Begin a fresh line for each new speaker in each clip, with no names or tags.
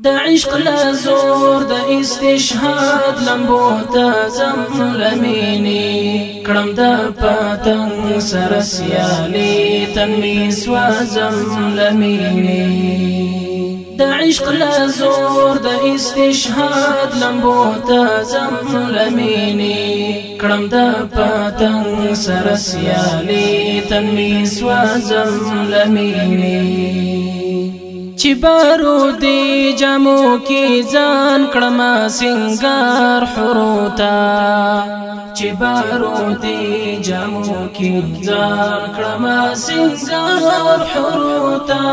دا عشق لزور دا استشهاد لمبو ته زم لمینی کړم د پتنګ سر سیالي تنمی سوا زم لمینی د عشق لزور د استشهاد لمبو ته زم لمینی کړم د پتنګ سر سیالي تنمی سوا چې بارو دی جامو کې ځان کړم سنگار حروتا چې بارو دی جامو کې ځان کړم سنگار حروتا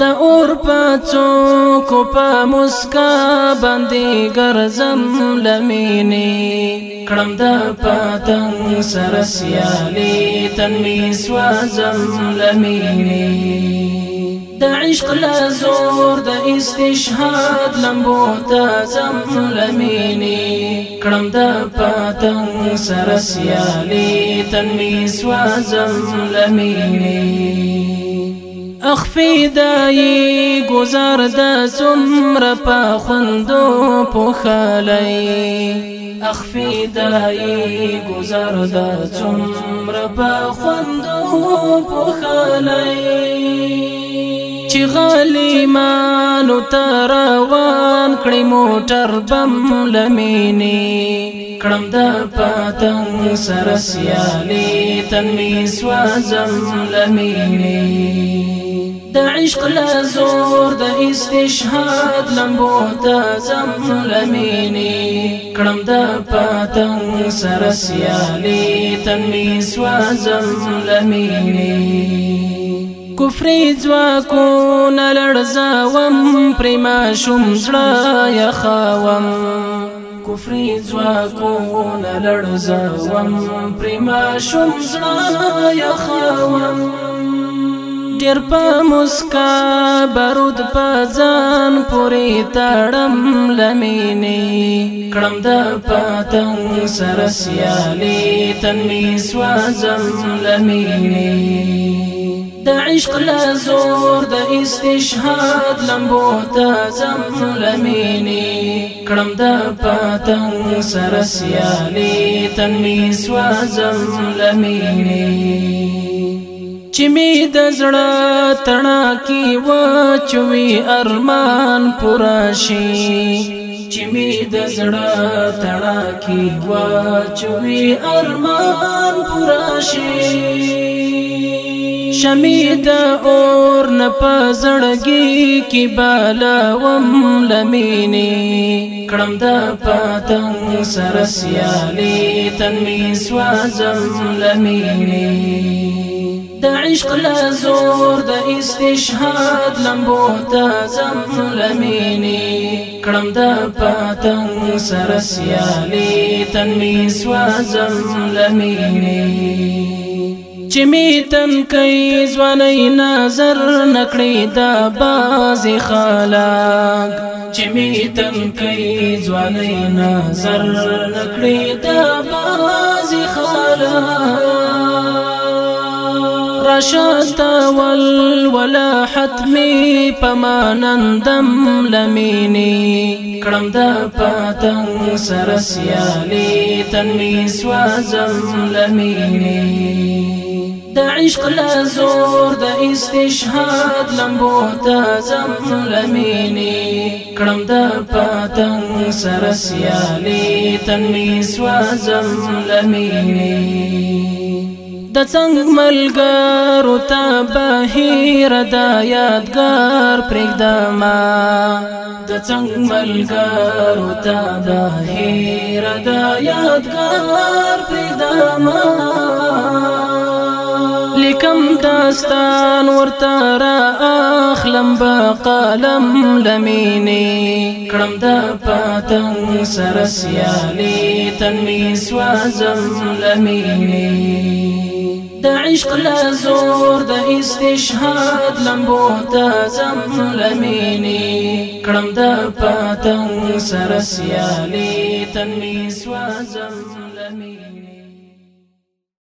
د اور پڅو کو په مسکا باندې ګرځم لمینه کړم د پاتن سر سیالي تن می سوازم لمینه د عشق لزور د استشهاد لمبو تازم لمینه کړم د پاتن سر سیالي تن می سوازم لمینه اخفی دای گزار د سمر په خوندو پوخلای اخفی دای گزار د سمر په خوندو پوخلای چې غلیمانو تروان کړی موټر بم لمینی کړم د پاتنګ سرسیالي تنمی سوازم لمینه د عشق لزور د استشهاد لمبو ته زم لمینی کړم د پاتنګ سره سیالي تن می سوازم لمینی کفر ځواکو نه لړزاوم پریما شوم زړه یا خاوم کفر ځواکو نه لړزاوم پریما شوم زړه یا خاوم ډېر په مسکا بارود پزان پوری تړم لمینې کړم د پاتنګ سر سیالي تن می سوازم لمینې د عشق لزور د استشهاد لمبو تازم لمینې کړم د پاتنګ سر سیالي تن می سوازم لمینې چې می د زړه تڼا کې و چوي ارمان پورا شي چې می د زړه تڼا کې و چوي ارمان پورا شي شمی د اور نه پزړګي کې بالا وم لمینی کړم د پاتنګ سرسیالي تن می سوازم لمینی د عشق لزور د استشهاد لمبو تازم لمینی کړم د پاتنګ سره سیالي تن می سوازم لمینی چې می تن کوي ځواني نظر نکړي د باز خلاق چې می تن کوي ځواني نظر نکړي د باز خلاق رشت ول ولا حتمی پمانندم لمینی کړم د پاتنګ سرسیالی تنمی سوازم لمینی د عشق لزور د استشهاد لمبو تازم لمینی کړم د پاتنګ سرسیالی تنمی سوازم لمینی د څنګ ملګرو ته بهیر د یادګار پرېږدما د څنګ ملګرو ته بهیر د یادګار پرېږدما لیکم داستان ورته را اخلم با قلم لمینی کړم د پاتنګ سرسیالي تنمی سوازم لمینی دا عشق زور د استشهاد لمبو تازم لمینی کړم د پاتنګ سرسیالی تنميس سوازم